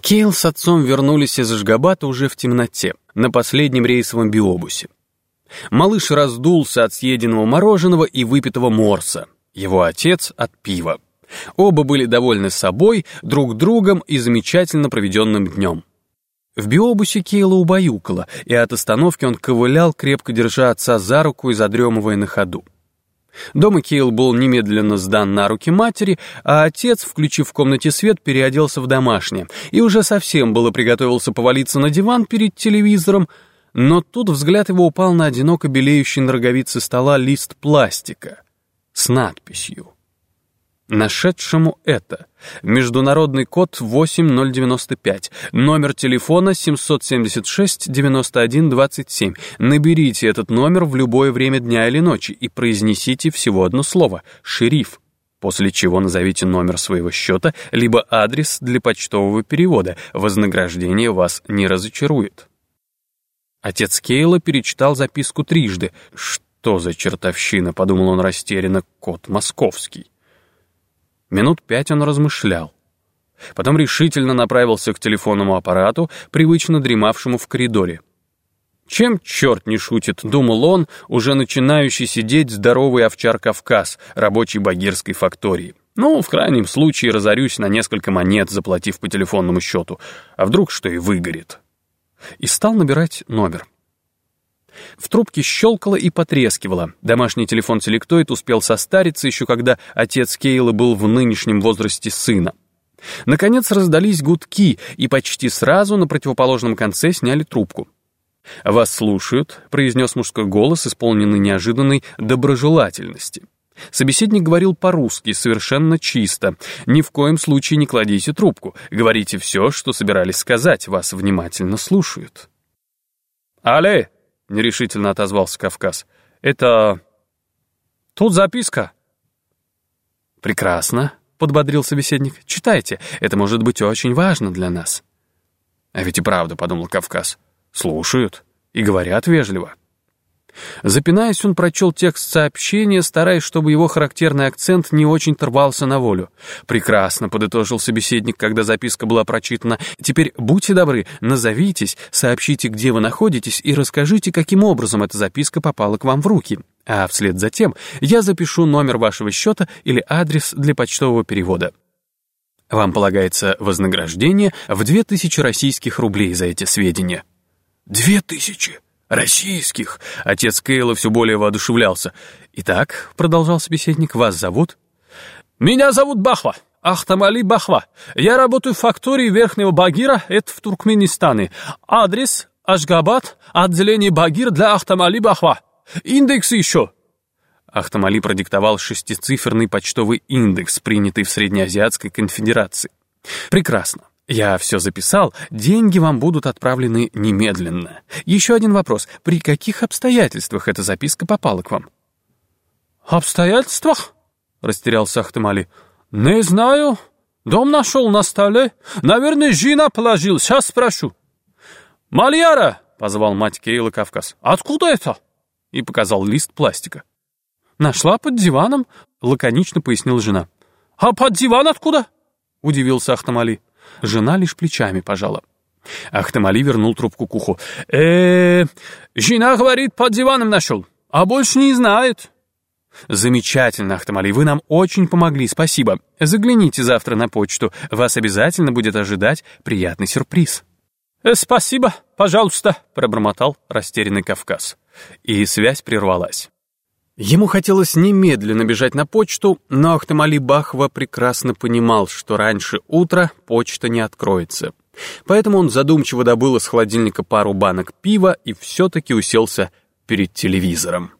Кейл с отцом вернулись из Ашгабата уже в темноте, на последнем рейсовом биобусе. Малыш раздулся от съеденного мороженого и выпитого морса, его отец от пива. Оба были довольны собой, друг другом и замечательно проведенным днем. В биобусе Кейла убаюкало, и от остановки он ковылял, крепко держа отца за руку и задремывая на ходу. Дома Кейл был немедленно сдан на руки матери, а отец, включив в комнате свет, переоделся в домашнее. И уже совсем было приготовился повалиться на диван перед телевизором, но тут взгляд его упал на одиноко белеющий на роговице стола лист пластика с надписью Нашедшему это. Международный код 8095. Номер телефона 776-91-27. Наберите этот номер в любое время дня или ночи и произнесите всего одно слово «шериф». После чего назовите номер своего счета, либо адрес для почтового перевода. Вознаграждение вас не разочарует. Отец Кейла перечитал записку трижды. «Что за чертовщина?» — подумал он растерянно. «Код московский». Минут пять он размышлял. Потом решительно направился к телефонному аппарату, привычно дремавшему в коридоре. Чем черт не шутит, думал он, уже начинающий сидеть здоровый овчар Кавказ, рабочий багирской фактории. Ну, в крайнем случае разорюсь на несколько монет, заплатив по телефонному счету. А вдруг что и выгорит. И стал набирать номер. В трубке щелкало и потрескивало. Домашний телефон Селектоид успел состариться еще когда отец Кейла был в нынешнем возрасте сына. Наконец раздались гудки, и почти сразу на противоположном конце сняли трубку. «Вас слушают», — произнес мужской голос, исполненный неожиданной доброжелательности. Собеседник говорил по-русски, совершенно чисто. «Ни в коем случае не кладите трубку. Говорите все, что собирались сказать. Вас внимательно слушают». «Алле!» Нерешительно отозвался Кавказ. «Это... тут записка». «Прекрасно», — подбодрил собеседник. «Читайте, это может быть очень важно для нас». «А ведь и правда», — подумал Кавказ. «Слушают и говорят вежливо». Запинаясь, он прочел текст сообщения, стараясь, чтобы его характерный акцент не очень торвался на волю. «Прекрасно», — подытожил собеседник, когда записка была прочитана. «Теперь будьте добры, назовитесь, сообщите, где вы находитесь, и расскажите, каким образом эта записка попала к вам в руки. А вслед за тем я запишу номер вашего счета или адрес для почтового перевода». Вам полагается вознаграждение в 2000 российских рублей за эти сведения. «Две тысячи!» «Российских!» Отец Кейла все более воодушевлялся. «Итак», — продолжал собеседник, — «вас зовут?» «Меня зовут Бахва, Ахтамали Бахва. Я работаю в фактории Верхнего Багира, это в Туркменистане. Адрес — Ашгабад, отделение Багир для Ахтамали Бахва. Индекс еще». Ахтамали продиктовал шестициферный почтовый индекс, принятый в Среднеазиатской конфедерации. «Прекрасно. «Я все записал, деньги вам будут отправлены немедленно. Еще один вопрос. При каких обстоятельствах эта записка попала к вам?» «Обстоятельствах?» — растерялся Ахтамали. «Не знаю. Дом нашел на столе. Наверное, жена положил. Сейчас спрошу». «Мальяра!» — позвал мать Кейла Кавказ. «Откуда это?» И показал лист пластика. «Нашла под диваном», — лаконично пояснила жена. «А под диван откуда?» — удивился Ахтамали. Жена лишь плечами пожала. Ахтамали вернул трубку к уху. э, жена говорит, под диваном нашел, а больше не знает». «Замечательно, Ахтамали, вы нам очень помогли, спасибо. Загляните завтра на почту, вас обязательно будет ожидать приятный сюрприз». Э, «Спасибо, пожалуйста», — пробормотал растерянный Кавказ. И связь прервалась. Ему хотелось немедленно бежать на почту, но Ахтамали Бахва прекрасно понимал, что раньше утра почта не откроется. Поэтому он задумчиво добыл из холодильника пару банок пива и все-таки уселся перед телевизором.